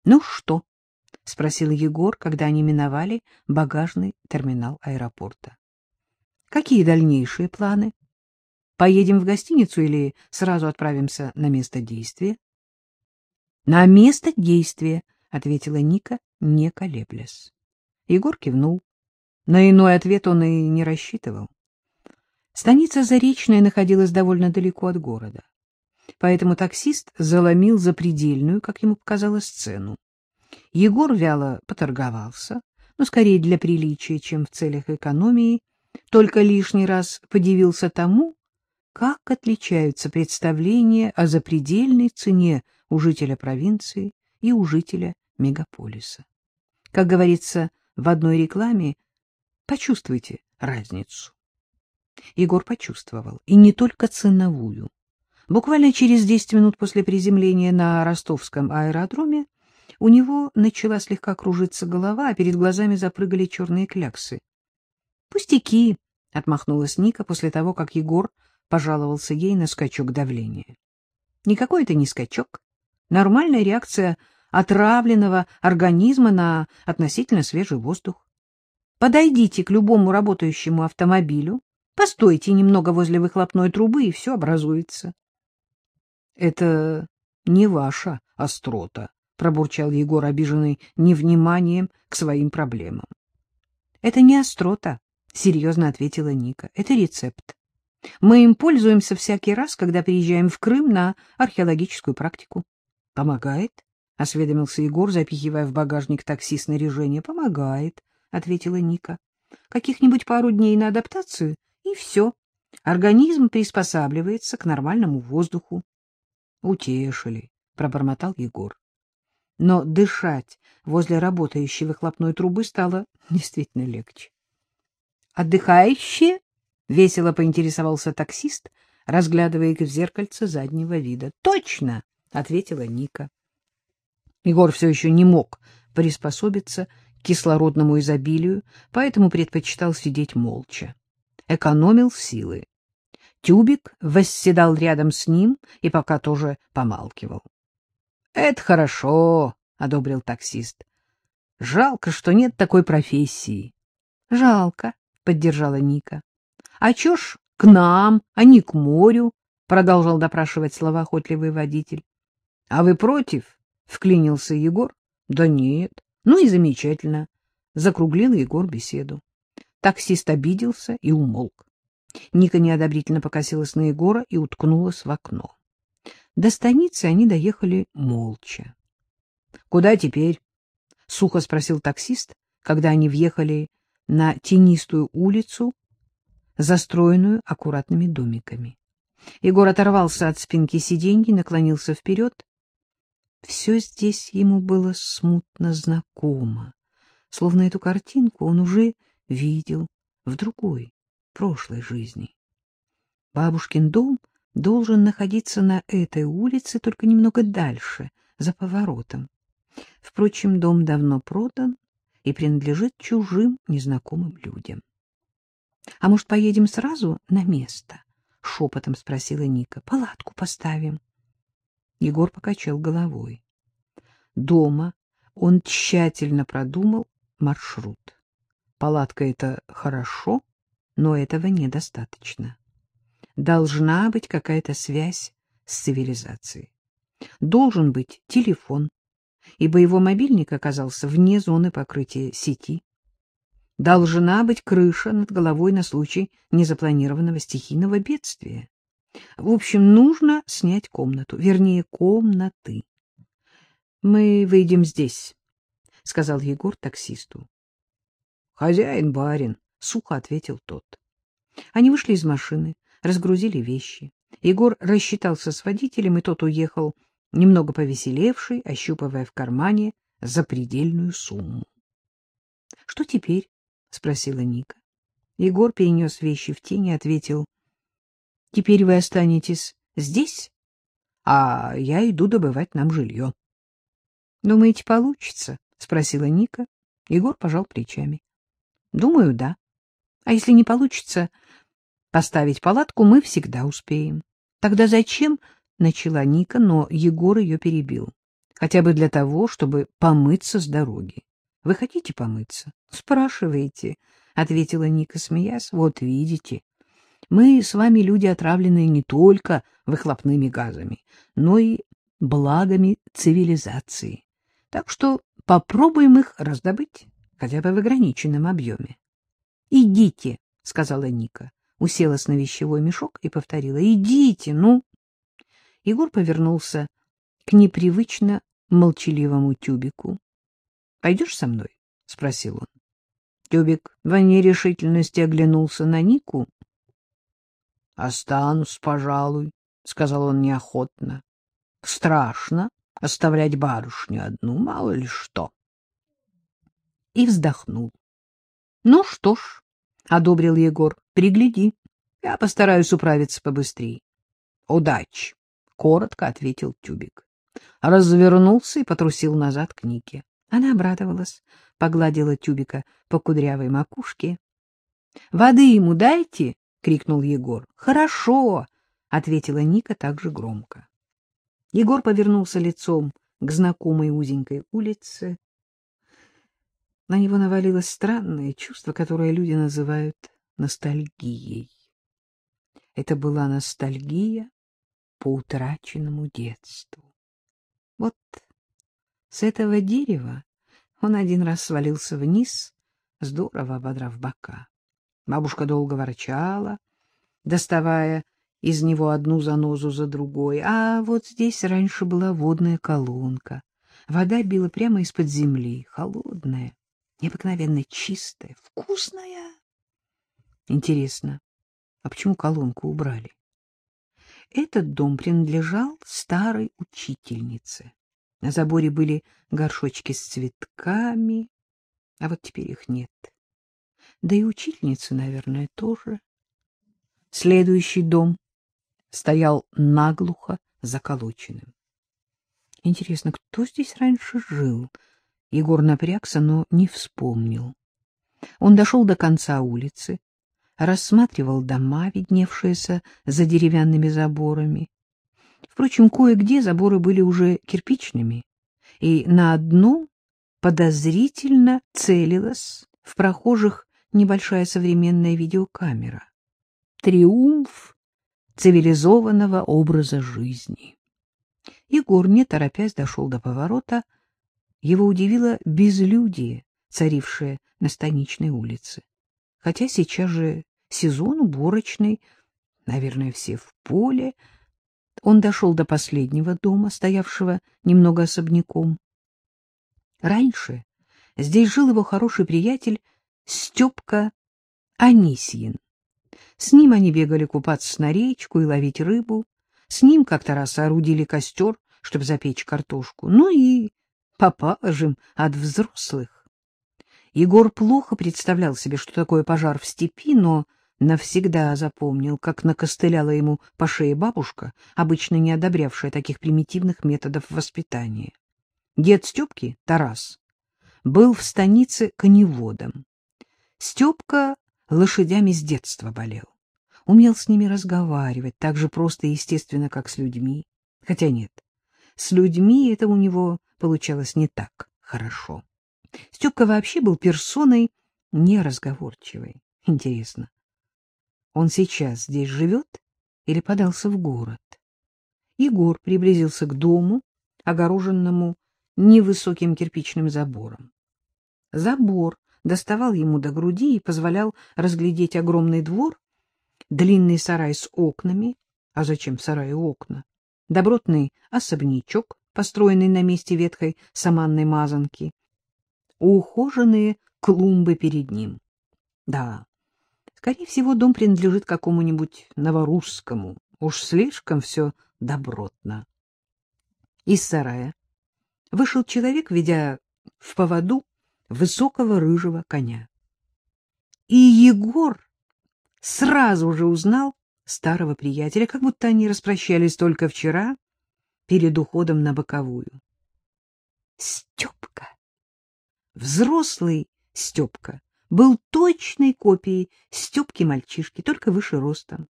— Ну что? — спросил Егор, когда они миновали багажный терминал аэропорта. — Какие дальнейшие планы? Поедем в гостиницу или сразу отправимся на место действия? — На место действия, — ответила Ника, не колеблясь. Егор кивнул. На иной ответ он и не рассчитывал. Станица Заречная находилась довольно далеко от города. Поэтому таксист заломил запредельную, как ему показалось, цену. Егор вяло поторговался, но скорее для приличия, чем в целях экономии, только лишний раз подивился тому, как отличаются представления о запредельной цене у жителя провинции и у жителя мегаполиса. Как говорится в одной рекламе, почувствуйте разницу. Егор почувствовал, и не только ценовую. Буквально через 10 минут после приземления на ростовском аэродроме у него начала слегка кружиться голова, а перед глазами запрыгали черные кляксы. — Пустяки, — отмахнулась Ника после того, как Егор пожаловался ей на скачок давления. — Никакой это не скачок. Нормальная реакция отравленного организма на относительно свежий воздух. Подойдите к любому работающему автомобилю, постойте немного возле выхлопной трубы, и все образуется. — Это не ваша острота, — пробурчал Егор, обиженный невниманием к своим проблемам. — Это не острота, — серьезно ответила Ника. — Это рецепт. Мы им пользуемся всякий раз, когда приезжаем в Крым на археологическую практику. — Помогает? — осведомился Егор, запихивая в багажник такси снаряжение. — Помогает, — ответила Ника. — Каких-нибудь пару дней на адаптацию, и все. Организм приспосабливается к нормальному воздуху. — Утешили, — пробормотал Егор. Но дышать возле работающей выхлопной трубы стало действительно легче. — Отдыхающие? — весело поинтересовался таксист, разглядывая их в зеркальце заднего вида. — Точно! — ответила Ника. Егор все еще не мог приспособиться к кислородному изобилию, поэтому предпочитал сидеть молча. Экономил силы. Тюбик восседал рядом с ним и пока тоже помалкивал. — Это хорошо, — одобрил таксист. — Жалко, что нет такой профессии. — Жалко, — поддержала Ника. — А чё ж к нам, а не к морю? — продолжал допрашивать словоохотливый водитель. — А вы против? — вклинился Егор. — Да нет. Ну и замечательно. Закруглил Егор беседу. Таксист обиделся и умолк. Ника неодобрительно покосилась на Егора и уткнулась в окно. До станицы они доехали молча. — Куда теперь? — сухо спросил таксист, когда они въехали на тенистую улицу, застроенную аккуратными домиками. Егор оторвался от спинки сиденья и наклонился вперед. Все здесь ему было смутно знакомо, словно эту картинку он уже видел в другой, прошлой жизни. Бабушкин дом должен находиться на этой улице, только немного дальше, за поворотом. Впрочем, дом давно продан и принадлежит чужим, незнакомым людям. — А может, поедем сразу на место? — шепотом спросила Ника. — Палатку поставим. Егор покачал головой. Дома он тщательно продумал маршрут. Палатка — это хорошо, но этого недостаточно. Должна быть какая-то связь с цивилизацией. Должен быть телефон, ибо его мобильник оказался вне зоны покрытия сети. Должна быть крыша над головой на случай незапланированного стихийного бедствия. В общем, нужно снять комнату, вернее, комнаты. — Мы выйдем здесь, — сказал Егор таксисту. — Хозяин барин, — сухо ответил тот. Они вышли из машины, разгрузили вещи. Егор рассчитался с водителем, и тот уехал, немного повеселевший, ощупывая в кармане запредельную сумму. — Что теперь? — спросила Ника. Егор перенес вещи в тень и ответил. — Теперь вы останетесь здесь, а я иду добывать нам жилье. — Думаете, получится? — спросила Ника. Егор пожал плечами. — Думаю, да. А если не получится поставить палатку, мы всегда успеем. Тогда зачем? — начала Ника, но Егор ее перебил. — хотя бы для того, чтобы помыться с дороги. Вы хотите помыться? Спрашиваете, — ответила Ника, смеясь. Вот видите, мы с вами люди, отравленные не только выхлопными газами, но и благами цивилизации. Так что попробуем их раздобыть хотя бы в ограниченном объеме. — Идите, — сказала Ника, уселась на вещевой мешок и повторила. — Идите, ну! Егор повернулся к непривычно молчаливому тюбику. — Пойдешь со мной? — спросил он. Тюбик в нерешительности оглянулся на Нику. — Останусь, пожалуй, — сказал он неохотно. — Страшно оставлять барышню одну, мало ли что. И вздохнул. — Ну что ж, — одобрил Егор, — пригляди. Я постараюсь управиться побыстрее. — Удачи! — коротко ответил Тюбик. Развернулся и потрусил назад к Нике. Она обрадовалась, погладила Тюбика по кудрявой макушке. — Воды ему дайте! — крикнул Егор. — Хорошо! — ответила Ника также громко. Егор повернулся лицом к знакомой узенькой улице. На него навалилось странное чувство, которое люди называют ностальгией. Это была ностальгия по утраченному детству. Вот с этого дерева он один раз свалился вниз, здорово ободрав бока. Бабушка долго ворчала, доставая из него одну занозу за другой. А вот здесь раньше была водная колонка. Вода била прямо из-под земли, холодная, необыкновенно чистая, вкусная. Интересно, а почему колонку убрали? Этот дом принадлежал старой учительнице. На заборе были горшочки с цветками, а вот теперь их нет. Да и учительницы, наверное, тоже. Следующий дом стоял наглухо заколоченным. Интересно, кто здесь раньше жил? Егор напрягся, но не вспомнил. Он дошел до конца улицы, рассматривал дома, видневшиеся за деревянными заборами. Впрочем, кое-где заборы были уже кирпичными, и на одном подозрительно целилась в прохожих небольшая современная видеокамера. Триумф цивилизованного образа жизни. Егор, не торопясь, дошел до поворота. Его удивило безлюдие, царившее на станичной улице. Хотя сейчас же сезон уборочный, наверное, все в поле. Он дошел до последнего дома, стоявшего немного особняком. Раньше здесь жил его хороший приятель Степка Анисьин. С ним они бегали купаться на речку и ловить рыбу. С ним как-то раз соорудили костер, чтобы запечь картошку. Ну и попажем от взрослых. Егор плохо представлял себе, что такое пожар в степи, но навсегда запомнил, как накостыляла ему по шее бабушка, обычно не одобрявшая таких примитивных методов воспитания. Дед Степки, Тарас, был в станице коневодом. Степка лошадями с детства болел. Умел с ними разговаривать так же просто и естественно, как с людьми. Хотя нет, с людьми это у него получалось не так хорошо. Степка вообще был персоной неразговорчивой. Интересно, он сейчас здесь живет или подался в город? Егор приблизился к дому, огороженному невысоким кирпичным забором. Забор доставал ему до груди и позволял разглядеть огромный двор, длинный сарай с окнами. А зачем в сарае окна? Добротный особнячок, построенный на месте ветхой саманной мазанки. Ухоженные клумбы перед ним. Да, скорее всего, дом принадлежит какому-нибудь новорусскому. Уж слишком все добротно. Из сарая вышел человек, ведя в поводу высокого рыжего коня. И Егор сразу же узнал старого приятеля, как будто они распрощались только вчера перед уходом на боковую. Степка! Взрослый Степка был точной копией Степки-мальчишки, только выше ростом.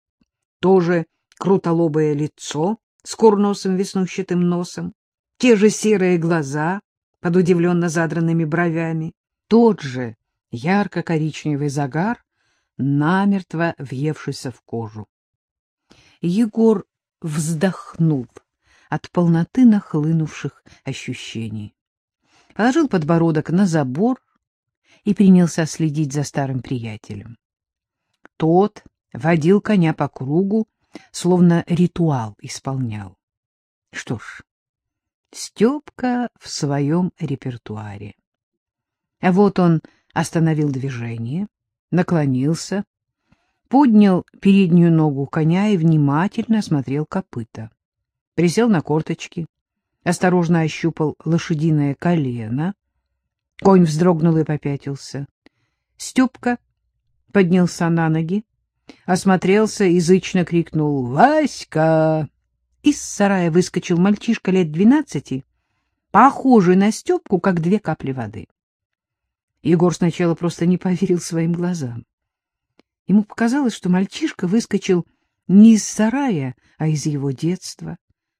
Тоже крутолобое лицо с курносым веснущатым носом, те же серые глаза под удивленно задранными бровями, тот же ярко-коричневый загар, намертво въевшийся в кожу. Егор вздохнул от полноты нахлынувших ощущений, положил подбородок на забор и принялся следить за старым приятелем. Тот водил коня по кругу, словно ритуал исполнял. Что ж, Степка в своем репертуаре. А вот он остановил движение, наклонился, поднял переднюю ногу коня и внимательно осмотрел копыта. Присел на корточки, осторожно ощупал лошадиное колено. Конь вздрогнул и попятился. Степка поднялся на ноги, осмотрелся, язычно крикнул «Васька!». Из сарая выскочил мальчишка лет двенадцати, похожий на Степку, как две капли воды. Егор сначала просто не поверил своим глазам. Ему показалось, что мальчишка выскочил не из сарая, а из его детства,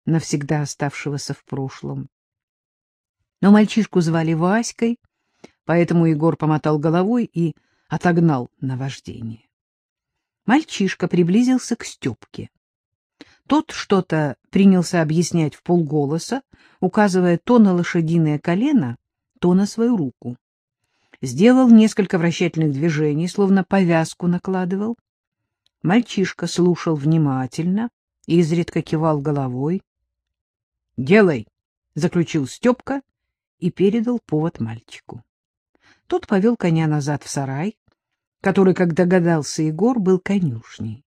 навсегда оставшегося в прошлом. Но мальчишку звали Васькой, поэтому Егор помотал головой и отогнал наваждение. Мальчишка приблизился к Степке. Тот что-то принялся объяснять в полголоса, указывая то на лошадиное колено, то на свою руку. Сделал несколько вращательных движений, словно повязку накладывал. Мальчишка слушал внимательно изредка кивал головой. — Делай! — заключил Степка и передал повод мальчику. Тот повел коня назад в сарай, который, как догадался Егор, был конюшней.